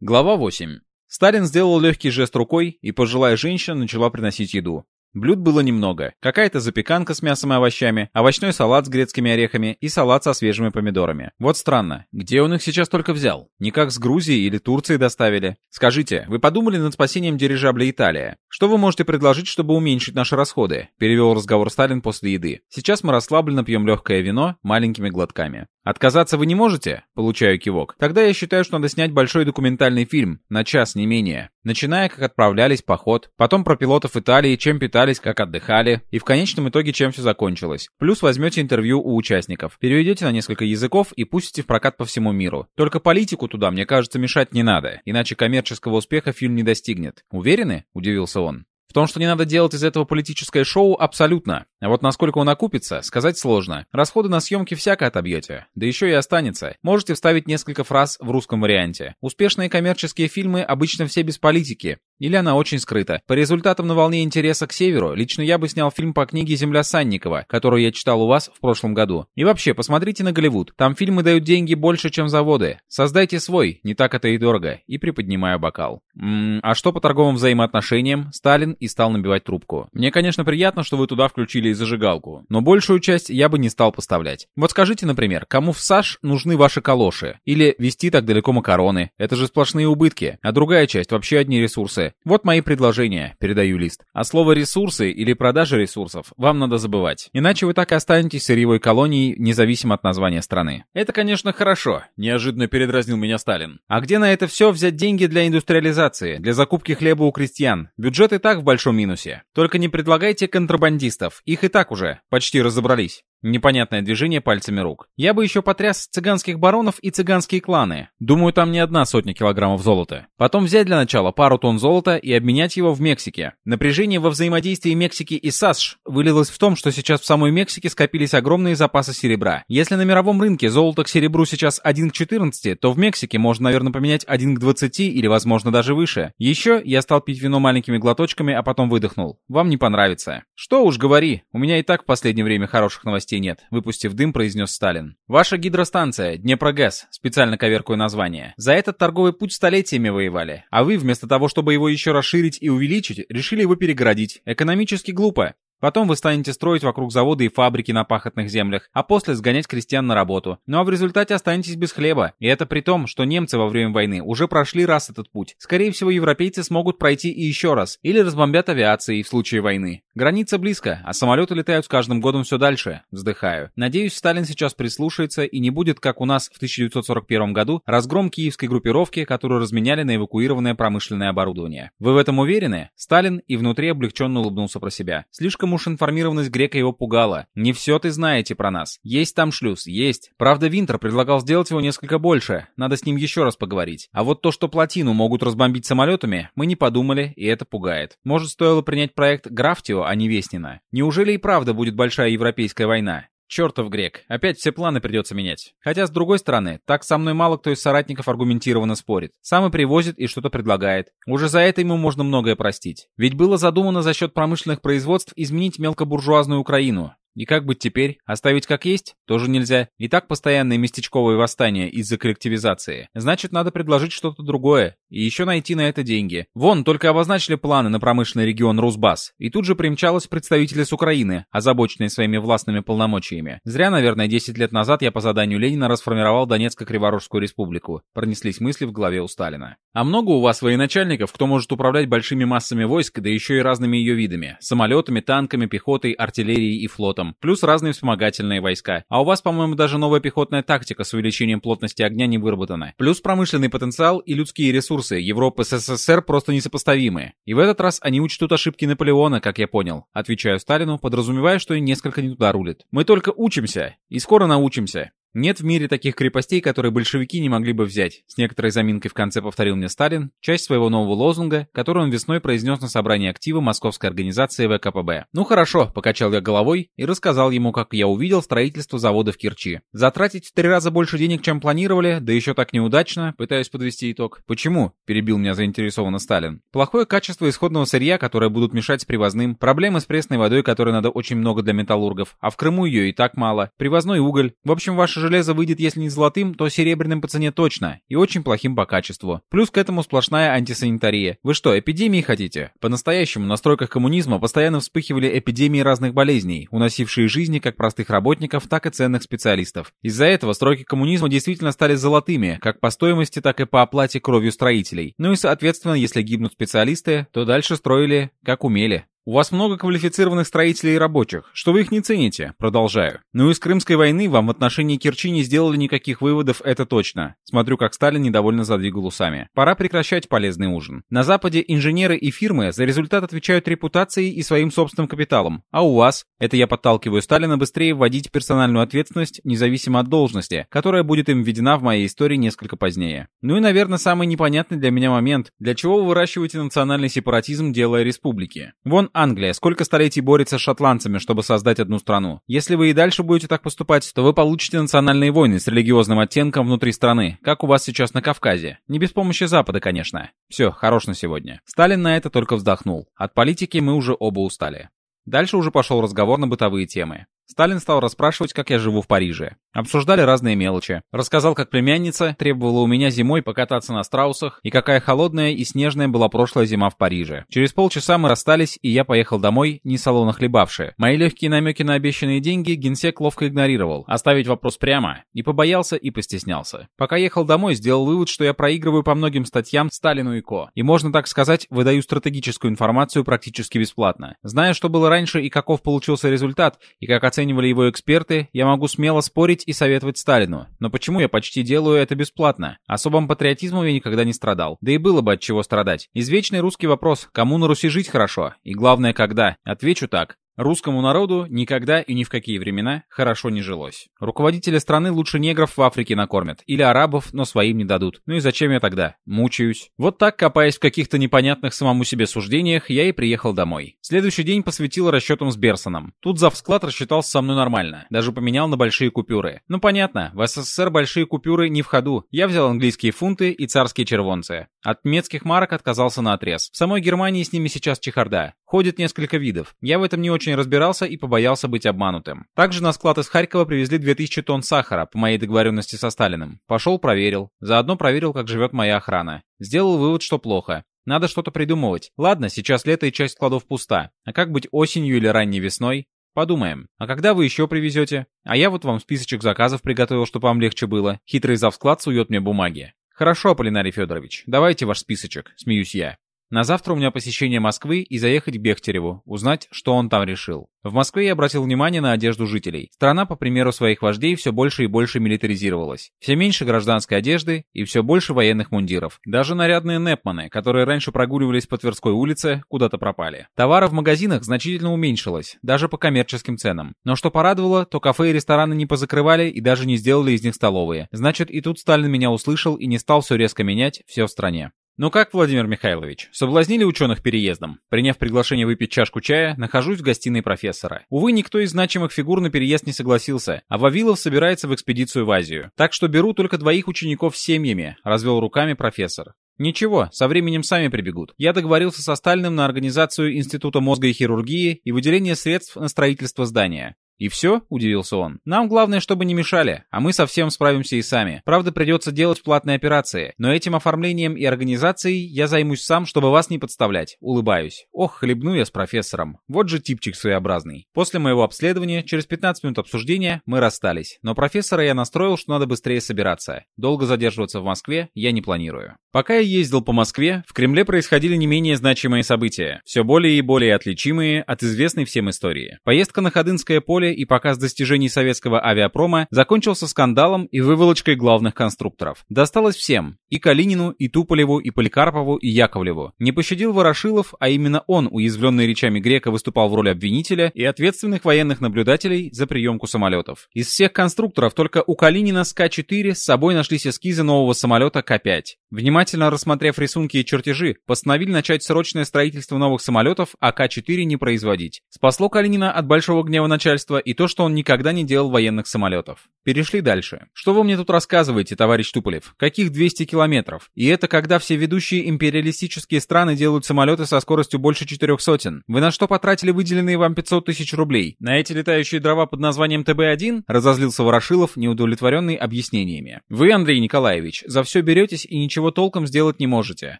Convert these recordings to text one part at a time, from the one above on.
Глава 8. Сталин сделал легкий жест рукой, и пожилая женщина начала приносить еду. Блюд было немного. Какая-то запеканка с мясом и овощами, овощной салат с грецкими орехами и салат со свежими помидорами. Вот странно, где он их сейчас только взял? Никак с Грузии или Турции доставили? Скажите, вы подумали над спасением дирижабля Италия? Что вы можете предложить, чтобы уменьшить наши расходы? Перевел разговор Сталин после еды. Сейчас мы расслабленно пьем легкое вино маленькими глотками. Отказаться вы не можете? Получаю кивок. Тогда я считаю, что надо снять большой документальный фильм, на час не менее. Начиная, как отправлялись поход, потом про пилотов Италии, чем питались, как отдыхали, и в конечном итоге, чем все закончилось. Плюс возьмете интервью у участников, переведете на несколько языков и пустите в прокат по всему миру. Только политику туда, мне кажется, мешать не надо, иначе коммерческого успеха фильм не достигнет. Уверены? Удивился он. В том, что не надо делать из этого политическое шоу, абсолютно. А вот насколько он окупится, сказать сложно. Расходы на съемки всяко отобьете. Да еще и останется. Можете вставить несколько фраз в русском варианте. Успешные коммерческие фильмы обычно все без политики. Или она очень скрыта. По результатам на волне интереса к северу, лично я бы снял фильм по книге «Земля Санникова», которую я читал у вас в прошлом году. И вообще, посмотрите на Голливуд. Там фильмы дают деньги больше, чем заводы. Создайте свой, не так это и дорого. И приподнимаю бокал. Ммм, а что по торговым взаимоотношениям? Сталин и стал набивать трубку. Мне, конечно, приятно, что вы туда включили и зажигалку. Но большую часть я бы не стал поставлять. Вот скажите, например, кому в САШ нужны ваши калоши? Или вести так далеко макароны? Это же сплошные убытки. А другая часть вообще одни ресурсы. Вот мои предложения, передаю лист. А слово «ресурсы» или «продажа ресурсов» вам надо забывать. Иначе вы так и останетесь сырьевой колонией, независимо от названия страны. Это, конечно, хорошо, неожиданно передразнил меня Сталин. А где на это все взять деньги для индустриализации, для закупки хлеба у крестьян? Бюджет и так в большом минусе. Только не предлагайте контрабандистов, их и так уже почти разобрались. Непонятное движение пальцами рук. Я бы еще потряс цыганских баронов и цыганские кланы. Думаю, там не одна сотня килограммов золота. Потом взять для начала пару тонн золота и обменять его в Мексике. Напряжение во взаимодействии Мексики и САСШ вылилось в том, что сейчас в самой Мексике скопились огромные запасы серебра. Если на мировом рынке золото к серебру сейчас 1 к 14, то в Мексике можно, наверное, поменять 1 к 20 или, возможно, даже выше. Еще я стал пить вино маленькими глоточками, а потом выдохнул. Вам не понравится. Что уж говори, у меня и так в последнее время хороших новостей новостей нет», — выпустив дым, произнес Сталин. «Ваша гидростанция, Днепрогэс, специально коверкую название. За этот торговый путь столетиями воевали. А вы, вместо того, чтобы его еще расширить и увеличить, решили его перегородить. Экономически глупо. Потом вы станете строить вокруг завода и фабрики на пахотных землях, а после сгонять крестьян на работу. Ну а в результате останетесь без хлеба. И это при том, что немцы во время войны уже прошли раз этот путь. Скорее всего, европейцы смогут пройти и еще раз. Или разбомбят авиацией в случае войны. Граница близко, а самолеты летают с каждым годом все дальше. Вздыхаю. Надеюсь, Сталин сейчас прислушается и не будет, как у нас в 1941 году, разгром киевской группировки, которую разменяли на эвакуированное промышленное оборудование. Вы в этом уверены? Сталин и внутри облегченно улыбнулся про себя. Слишком Слишком уж информированность грека его пугала. Не все ты знаете про нас. Есть там шлюз, есть. Правда, Винтер предлагал сделать его несколько больше. Надо с ним еще раз поговорить. А вот то, что плотину могут разбомбить самолетами, мы не подумали, и это пугает. Может, стоило принять проект Графтио, а не Веснина? Неужели и правда будет большая европейская война? Чертов грек, опять все планы придется менять. Хотя, с другой стороны, так со мной мало кто из соратников аргументированно спорит. Сам и привозит и что-то предлагает. Уже за это ему можно многое простить. Ведь было задумано за счет промышленных производств изменить мелкобуржуазную Украину. И как быть теперь? Оставить как есть? Тоже нельзя. И так постоянные местечковые восстания из-за коллективизации. Значит, надо предложить что-то другое. И еще найти на это деньги. Вон, только обозначили планы на промышленный регион Русбас. И тут же примчалось представители с Украины, озабоченные своими властными полномочиями. Зря, наверное, 10 лет назад я по заданию Ленина расформировал Донецко-Криворожскую республику. Пронеслись мысли в голове у Сталина. А много у вас военачальников, кто может управлять большими массами войск, да еще и разными ее видами. Самолетами, танками, пехотой, артиллерией и флотом флотом, плюс разные вспомогательные войска. А у вас, по-моему, даже новая пехотная тактика с увеличением плотности огня не выработана. Плюс промышленный потенциал и людские ресурсы Европы с СССР просто несопоставимы. И в этот раз они учтут ошибки Наполеона, как я понял. Отвечаю Сталину, подразумевая, что и несколько не туда рулит. Мы только учимся. И скоро научимся. Нет в мире таких крепостей, которые большевики не могли бы взять. С некоторой заминкой в конце повторил мне Сталин часть своего нового лозунга, который он весной произнес на собрании актива московской организации ВКПБ. Ну хорошо, покачал я головой и рассказал ему, как я увидел строительство завода в Керчи. Затратить в три раза больше денег, чем планировали, да еще так неудачно, пытаюсь подвести итог. Почему? Перебил меня заинтересованно Сталин. Плохое качество исходного сырья, которое будут мешать с привозным, проблемы с пресной водой, которой надо очень много для металлургов, а в Крыму ее и так мало, привозной уголь. В общем, ваш ваше железо выйдет, если не золотым, то серебряным по цене точно, и очень плохим по качеству. Плюс к этому сплошная антисанитария. Вы что, эпидемии хотите? По-настоящему, на стройках коммунизма постоянно вспыхивали эпидемии разных болезней, уносившие жизни как простых работников, так и ценных специалистов. Из-за этого стройки коммунизма действительно стали золотыми, как по стоимости, так и по оплате кровью строителей. Ну и соответственно, если гибнут специалисты, то дальше строили как умели. У вас много квалифицированных строителей и рабочих, что вы их не цените. Продолжаю. Ну и с Крымской войны вам в отношении Керчи не сделали никаких выводов, это точно. Смотрю, как Сталин недовольно задвигал усами. Пора прекращать полезный ужин. На Западе инженеры и фирмы за результат отвечают репутацией и своим собственным капиталом. А у вас? Это я подталкиваю Сталина быстрее вводить персональную ответственность, независимо от должности, которая будет им введена в моей истории несколько позднее. Ну и, наверное, самый непонятный для меня момент, для чего вы выращиваете национальный сепаратизм, делая республики. Вон Англия сколько столетий борется с шотландцами, чтобы создать одну страну. Если вы и дальше будете так поступать, то вы получите национальные войны с религиозным оттенком внутри страны, как у вас сейчас на Кавказе. Не без помощи Запада, конечно. Все, хорош на сегодня. Сталин на это только вздохнул. От политики мы уже оба устали. Дальше уже пошел разговор на бытовые темы. Сталин стал расспрашивать, как я живу в Париже. Обсуждали разные мелочи. Рассказал, как племянница требовала у меня зимой покататься на страусах, и какая холодная и снежная была прошлая зима в Париже. Через полчаса мы расстались, и я поехал домой, не салона хлебавши. Мои легкие намеки на обещанные деньги генсек ловко игнорировал. Оставить вопрос прямо. И побоялся, и постеснялся. Пока ехал домой, сделал вывод, что я проигрываю по многим статьям Сталину и Ко. И можно так сказать, выдаю стратегическую информацию практически бесплатно. Зная, что было раньше и каков получился результат, и как оценивали его эксперты, я могу смело спорить и советовать Сталину. Но почему я почти делаю это бесплатно? Особым патриотизмом я никогда не страдал. Да и было бы от чего страдать. Извечный русский вопрос, кому на Руси жить хорошо? И главное, когда? Отвечу так. Русскому народу никогда и ни в какие времена хорошо не жилось. Руководители страны лучше негров в Африке накормят, или арабов, но своим не дадут. Ну и зачем я тогда? Мучаюсь. Вот так, копаясь в каких-то непонятных самому себе суждениях, я и приехал домой. Следующий день посвятил расчетам с Берсоном. Тут завсклад рассчитался со мной нормально. Даже поменял на большие купюры. Ну понятно, в СССР большие купюры не в ходу. Я взял английские фунты и царские червонцы. От немецких марок отказался на отрез. В самой Германии с ними сейчас чехарда. Ходит несколько видов. Я в этом не очень разбирался и побоялся быть обманутым. Также на склад из Харькова привезли 2000 тонн сахара, по моей договоренности со Сталиным. Пошел, проверил. Заодно проверил, как живет моя охрана. Сделал вывод, что плохо. Надо что-то придумывать. Ладно, сейчас лето и часть складов пуста. А как быть осенью или ранней весной? Подумаем. А когда вы еще привезете? А я вот вам списочек заказов приготовил, чтобы вам легче было. Хитрый завсклад сует мне бумаги. Хорошо, Полинарий Федорович, давайте ваш списочек, смеюсь я. На завтра у меня посещение Москвы и заехать к Бехтереву, узнать, что он там решил. В Москве я обратил внимание на одежду жителей. Страна, по примеру своих вождей, все больше и больше милитаризировалась. Все меньше гражданской одежды и все больше военных мундиров. Даже нарядные непманы, которые раньше прогуливались по Тверской улице, куда-то пропали. Товара в магазинах значительно уменьшилось, даже по коммерческим ценам. Но что порадовало, то кафе и рестораны не позакрывали и даже не сделали из них столовые. Значит, и тут Сталин меня услышал и не стал все резко менять, все в стране. «Ну как, Владимир Михайлович, соблазнили ученых переездом?» Приняв приглашение выпить чашку чая, нахожусь в гостиной профессора. Увы, никто из значимых фигур на переезд не согласился, а Вавилов собирается в экспедицию в Азию. Так что беру только двоих учеников с семьями, развел руками профессор. Ничего, со временем сами прибегут. Я договорился со Стальным на организацию Института мозга и хирургии и выделение средств на строительство здания. «И все?» — удивился он. «Нам главное, чтобы не мешали, а мы совсем справимся и сами. Правда, придется делать платные операции, но этим оформлением и организацией я займусь сам, чтобы вас не подставлять. Улыбаюсь. Ох, хлебну я с профессором. Вот же типчик своеобразный. После моего обследования, через 15 минут обсуждения, мы расстались. Но профессора я настроил, что надо быстрее собираться. Долго задерживаться в Москве я не планирую. Пока я ездил по Москве, в Кремле происходили не менее значимые события, все более и более отличимые от известной всем истории. Поездка на Ходынское поле и показ достижений советского авиапрома закончился скандалом и выволочкой главных конструкторов. Досталось всем – и Калинину, и Туполеву, и Поликарпову, и Яковлеву. Не пощадил Ворошилов, а именно он, уязвленный речами Грека, выступал в роли обвинителя и ответственных военных наблюдателей за приемку самолетов. Из всех конструкторов только у Калинина с К-4 с собой нашлись эскизы нового самолета К-5. Внимательно внимательно рассмотрев рисунки и чертежи, постановили начать срочное строительство новых самолетов, а К-4 не производить. Спасло Калинина от большого гнева начальства и то, что он никогда не делал военных самолетов. Перешли дальше. Что вы мне тут рассказываете, товарищ Туполев? Каких 200 километров? И это когда все ведущие империалистические страны делают самолеты со скоростью больше четырех сотен. Вы на что потратили выделенные вам 500 тысяч рублей? На эти летающие дрова под названием ТБ-1? Разозлился Ворошилов, неудовлетворенный объяснениями. Вы, Андрей Николаевич, за все беретесь и ничего толком сделать не можете.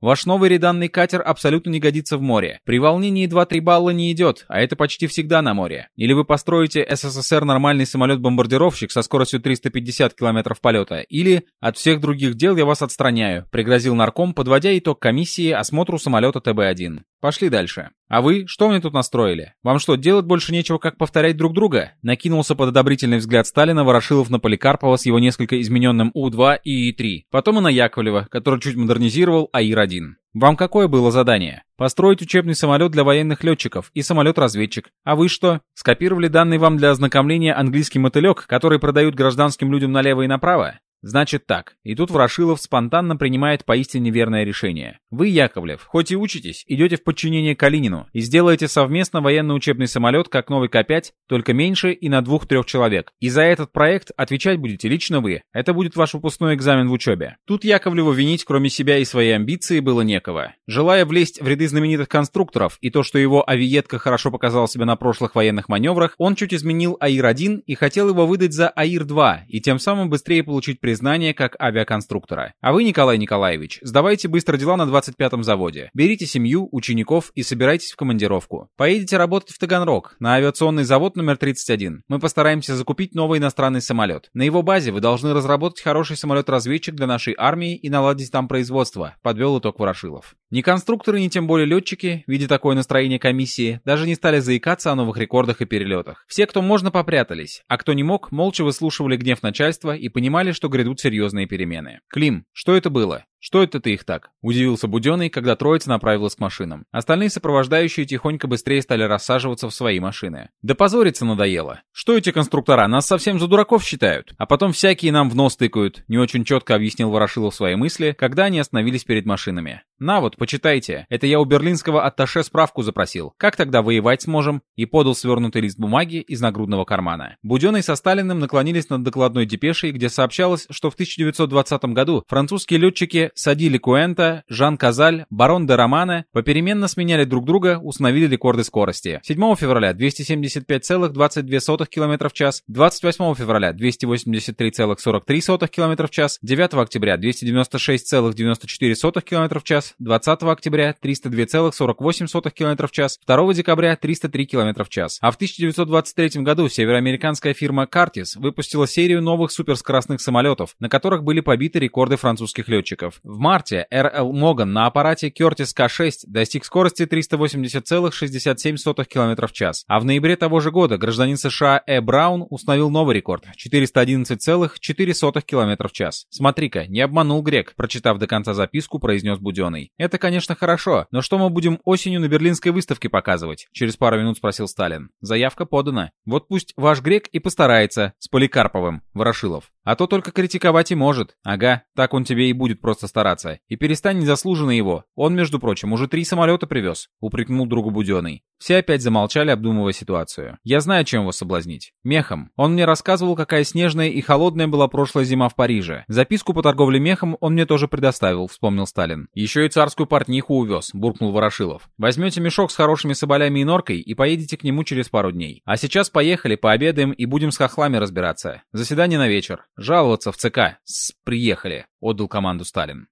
Ваш новый реданный катер абсолютно не годится в море. При волнении 2-3 балла не идет, а это почти всегда на море. Или вы построите СССР нормальный самолет-бомбардировщик со скоростью 350 км полета, или от всех других дел я вас отстраняю, пригрозил нарком, подводя итог комиссии осмотру самолета ТБ-1. Пошли дальше. А вы, что мне тут настроили? Вам что, делать больше нечего, как повторять друг друга? Накинулся под одобрительный взгляд Сталина Ворошилов на Поликарпова с его несколько измененным У-2 и И-3. Потом и на Яковлева, который чуть модернизировал АИР-1. Вам какое было задание? Построить учебный самолет для военных летчиков и самолет-разведчик. А вы что? Скопировали данный вам для ознакомления английский мотылек, который продают гражданским людям налево и направо? Значит так. И тут Ворошилов спонтанно принимает поистине верное решение. Вы, Яковлев, хоть и учитесь, идете в подчинение Калинину и сделаете совместно военно-учебный самолет, как новый К-5, только меньше и на двух-трех человек. И за этот проект отвечать будете лично вы. Это будет ваш выпускной экзамен в учебе. Тут Яковлеву винить, кроме себя и своей амбиции, было некого. Желая влезть в ряды знаменитых конструкторов и то, что его авиетка хорошо показал себя на прошлых военных маневрах, он чуть изменил АИР-1 и хотел его выдать за АИР-2 и тем самым быстрее получить признание признание как авиаконструктора. А вы, Николай Николаевич, сдавайте быстро дела на 25-м заводе. Берите семью, учеников и собирайтесь в командировку. Поедете работать в Таганрог, на авиационный завод номер 31. Мы постараемся закупить новый иностранный самолет. На его базе вы должны разработать хороший самолет-разведчик для нашей армии и наладить там производство, подвел итог Ворошилов. Ни конструкторы, ни тем более летчики, видя такое настроение комиссии, даже не стали заикаться о новых рекордах и перелетах. Все, кто можно, попрятались, а кто не мог, молча выслушивали гнев начальства и понимали, что грядут серьезные перемены. «Клим, что это было?» «Что это ты их так?» – удивился Буденный, когда троица направилась к машинам. Остальные сопровождающие тихонько быстрее стали рассаживаться в свои машины. «Да позориться надоело. Что эти конструктора, нас совсем за дураков считают? А потом всякие нам в нос тыкают», – не очень четко объяснил Ворошилов свои мысли, когда они остановились перед машинами. «На вот, почитайте. Это я у берлинского атташе справку запросил. Как тогда воевать сможем?» И подал свернутый лист бумаги из нагрудного кармана. Буденный со Сталиным наклонились над докладной депешей, где сообщалось, что в 1920 году французские летчики Садили Куэнта, Жан Казаль, Барон де Романе попеременно сменяли друг друга, установили рекорды скорости. 7 февраля 275,22 км в час, 28 февраля 283,43 км в час, 9 октября 296,94 км в час, 20 октября 302,48 км в час, 2 декабря 303 км в час. А в 1923 году североамериканская фирма Curtiss выпустила серию новых суперскоростных самолетов, на которых были побиты рекорды французских летчиков. В марте РЛ Моган на аппарате Curtiss К-6 достиг скорости 380,67 км в час, а в ноябре того же года гражданин США Э. Браун установил новый рекорд — 411,4 км в час. «Смотри-ка, не обманул грек», прочитав до конца записку, произнес Буденный. «Это, конечно, хорошо, но что мы будем осенью на Берлинской выставке показывать?» Через пару минут спросил Сталин. «Заявка подана. Вот пусть ваш грек и постарается, с Поликарповым, Ворошилов. А то только критиковать и может. Ага, так он тебе и будет просто стараться. И перестань незаслуженно его. Он, между прочим, уже три самолета привез», — упрекнул другу Буденный. Все опять замолчали, обдумывая ситуацию. «Я знаю, чем его соблазнить. Мехом. Он мне рассказывал, какая снежная и холодная была прошлая зима в Париже. Записку по торговле мехом он мне тоже предоставил», — вспомнил Сталин. «Еще и царскую портниху увез», — буркнул Ворошилов. «Возьмете мешок с хорошими соболями и норкой и поедете к нему через пару дней. А сейчас поехали, пообедаем и будем с хохлами разбираться. Заседание на вечер. Жаловаться в ЦК. С приехали», — отдал команду Сталин.